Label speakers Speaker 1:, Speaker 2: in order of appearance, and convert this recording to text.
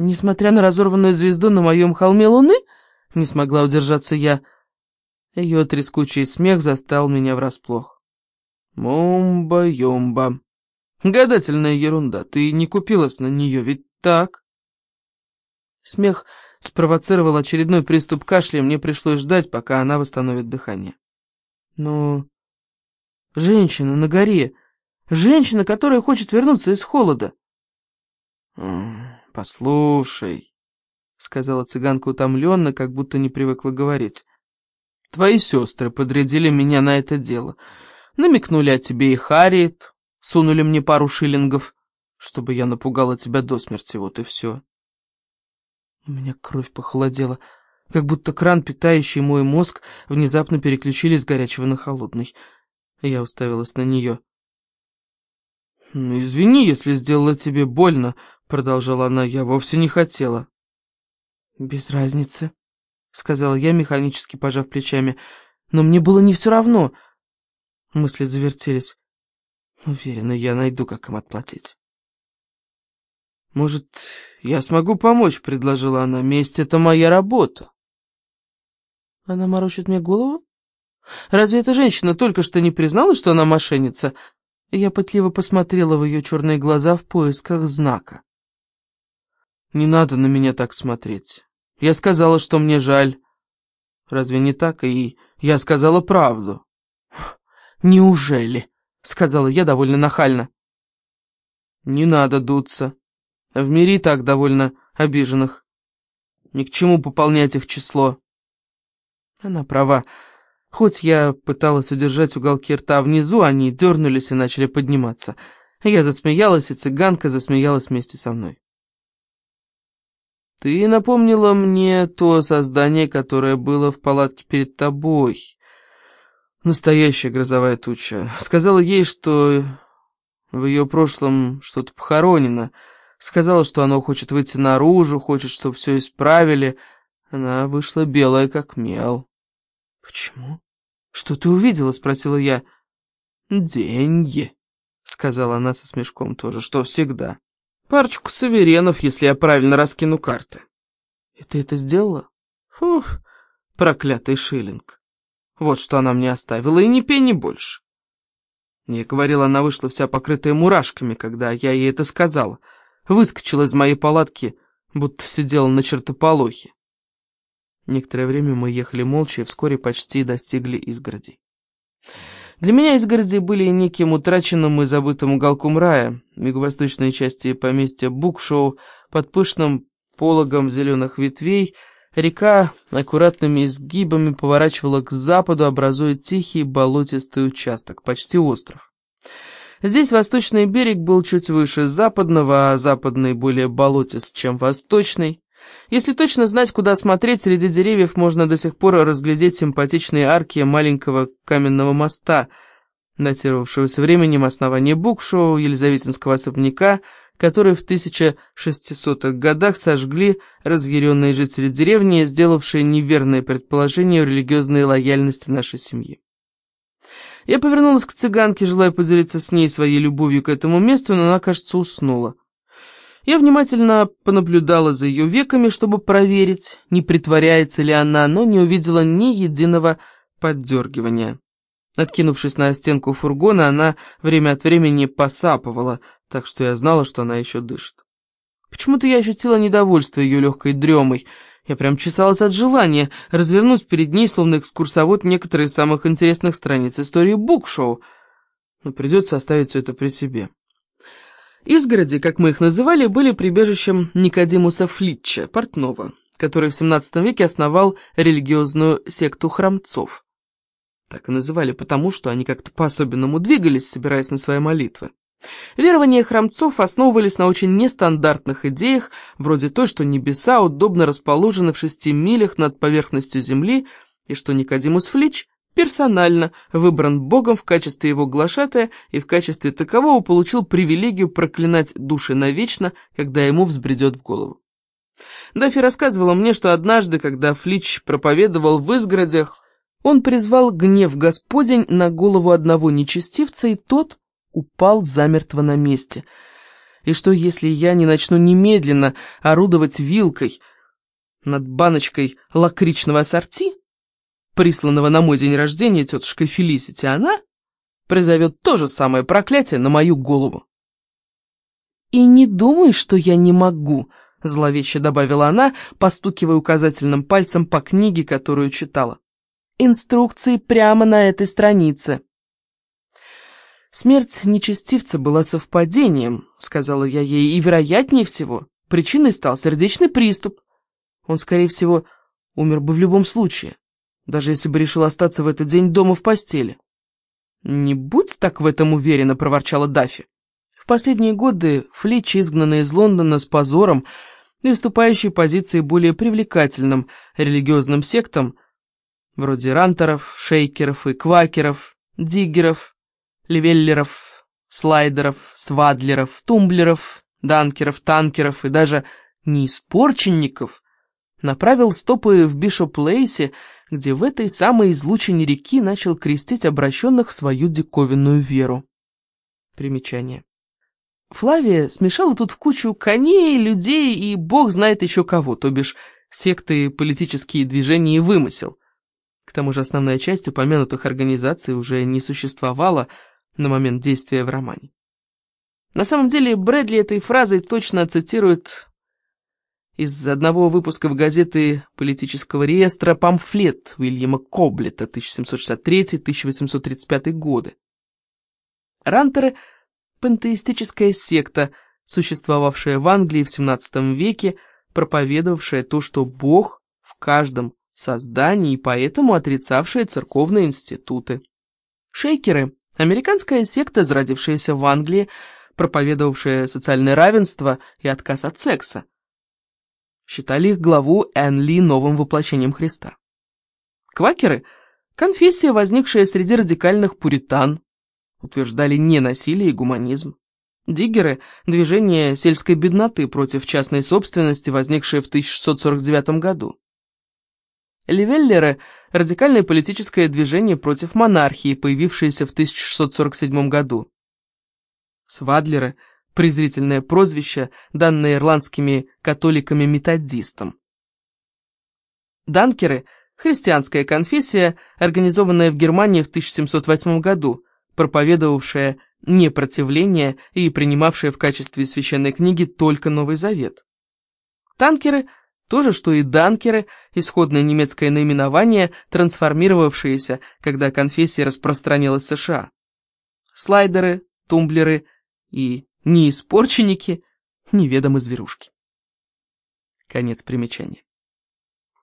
Speaker 1: Несмотря на разорванную звезду на моем холме луны, не смогла удержаться я. Ее трескучий смех застал меня врасплох. Мумба-юмба. Гадательная ерунда, ты не купилась на нее, ведь так? Смех спровоцировал очередной приступ кашля, и мне пришлось ждать, пока она восстановит дыхание. Но женщина на горе, женщина, которая хочет вернуться из холода. «Послушай», — сказала цыганка утомленно, как будто не привыкла говорить, — «твои сестры подрядили меня на это дело. Намекнули о тебе и Харриет, сунули мне пару шиллингов, чтобы я напугала тебя до смерти, вот и все». У меня кровь похолодела, как будто кран, питающий мой мозг, внезапно переключили с горячего на холодный. Я уставилась на нее. «Ну, извини, если сделала тебе больно», — продолжала она, — «я вовсе не хотела». «Без разницы», — сказала я, механически пожав плечами, — «но мне было не все равно». Мысли завертелись. Уверена, я найду, как им отплатить. «Может, я смогу помочь?» — предложила она. «Месть — это моя работа». Она морочит мне голову? Разве эта женщина только что не признала, что она мошенница? Я пытливо посмотрела в ее черные глаза в поисках знака. «Не надо на меня так смотреть. Я сказала, что мне жаль. Разве не так? И я сказала правду». «Неужели?» — сказала я довольно нахально. «Не надо дуться. В мире так довольно обиженных. Ни к чему пополнять их число». Она права. Хоть я пыталась удержать уголки рта внизу, они дернулись и начали подниматься. Я засмеялась, и цыганка засмеялась вместе со мной. «Ты напомнила мне то создание, которое было в палатке перед тобой. Настоящая грозовая туча. Сказала ей, что в ее прошлом что-то похоронено. Сказала, что оно хочет выйти наружу, хочет, чтобы все исправили. Она вышла белая, как мел». «Почему? Что ты увидела?» — спросила я. «Деньги», — сказала она со смешком тоже, — «что всегда. Парочку суверенов, если я правильно раскину карты». «И ты это сделала?» «Фух, проклятый шиллинг. Вот что она мне оставила, и ни пени больше». Я говорила, она вышла вся покрытая мурашками, когда я ей это сказала. Выскочила из моей палатки, будто сидела на чертополохе. Некоторое время мы ехали молча и вскоре почти достигли изгороди. Для меня изгороди были неким утраченным и забытым уголком рая, юго-восточной части поместья Букшоу, под пышным пологом зеленых ветвей, река аккуратными изгибами поворачивала к западу, образуя тихий болотистый участок, почти остров. Здесь восточный берег был чуть выше западного, а западный более болотист, чем восточный. Если точно знать, куда смотреть, среди деревьев можно до сих пор разглядеть симпатичные арки маленького каменного моста, датировавшегося временем основания Букшоу, Елизаветинского особняка, который в 1600-х годах сожгли разъяренные жители деревни, сделавшие неверное предположение о религиозной лояльности нашей семьи. Я повернулась к цыганке, желая поделиться с ней своей любовью к этому месту, но она, кажется, уснула. Я внимательно понаблюдала за ее веками, чтобы проверить, не притворяется ли она, но не увидела ни единого поддергивания. Откинувшись на стенку фургона, она время от времени посапывала, так что я знала, что она еще дышит. Почему-то я ощутила недовольство ее легкой дремой. Я прям чесалась от желания развернуть перед ней, словно экскурсовод, некоторые из самых интересных страниц истории букшоу. Но придется оставить все это при себе. Изгороди, как мы их называли, были прибежищем Никодимуса Флитча, портного, который в XVII веке основал религиозную секту храмцов. Так и называли потому, что они как-то по-особенному двигались, собираясь на свои молитвы. Верования храмцов основывались на очень нестандартных идеях, вроде той, что небеса удобно расположены в шести милях над поверхностью Земли, и что Никодимус Флич персонально выбран Богом в качестве его глашатая и в качестве такового получил привилегию проклинать души навечно, когда ему взбредет в голову. Даффи рассказывала мне, что однажды, когда Флич проповедовал в изгородях, он призвал гнев Господень на голову одного нечестивца, и тот упал замертво на месте. И что, если я не начну немедленно орудовать вилкой над баночкой лакричного ассорти, присланного на мой день рождения тетушкой Фелисити, она призовет то же самое проклятие на мою голову. «И не думай, что я не могу», — зловеще добавила она, постукивая указательным пальцем по книге, которую читала. «Инструкции прямо на этой странице». «Смерть нечестивца была совпадением», — сказала я ей, — «и, вероятнее всего, причиной стал сердечный приступ. Он, скорее всего, умер бы в любом случае, даже если бы решил остаться в этот день дома в постели». «Не будь так в этом уверена», — проворчала Даффи. В последние годы Флич, изгнанный из Лондона с позором и уступающий позиции более привлекательным религиозным сектам, вроде рантеров, шейкеров и квакеров, диггеров, ливеллеров, слайдеров, свадлеров, тумблеров, данкеров, танкеров и даже неиспорченников, направил стопы в Бишоп-Лейсе, где в этой самой излучине реки начал крестить обращенных в свою диковинную веру. Примечание. Флавия смешала тут в кучу коней, людей и бог знает еще кого, то бишь секты, политические движения и вымысел. К тому же основная часть упомянутых организаций уже не существовала, на момент действия в романе. На самом деле Брэдли этой фразой точно цитирует из одного выпуска в газеты политического реестра памфлет Уильяма Коблета 1763-1835 годы. Рантеры – пантеистическая секта, существовавшая в Англии в XVII веке, проповедовавшая то, что Бог в каждом создании и поэтому отрицавшая церковные институты. Шейкеры Американская секта, зародившаяся в Англии, проповедовавшая социальное равенство и отказ от секса. Считали их главу Энли новым воплощением Христа. Квакеры – конфессия, возникшая среди радикальных пуритан, утверждали ненасилие и гуманизм. Диггеры – движение сельской бедноты против частной собственности, возникшее в 1649 году. Ливеллеры – радикальное политическое движение против монархии, появившееся в 1647 году. Свадлеры – презрительное прозвище, данное ирландскими католиками-методистам. Данкеры – христианская конфессия, организованная в Германии в 1708 году, проповедовавшая непротивление и принимавшая в качестве священной книги только Новый Завет. Танкеры – то же, что и данкеры, исходное немецкое наименование, трансформировавшееся, когда конфессия распространилась в США. Слайдеры, тумблеры и неиспорченники неведомы зверушки. Конец примечания.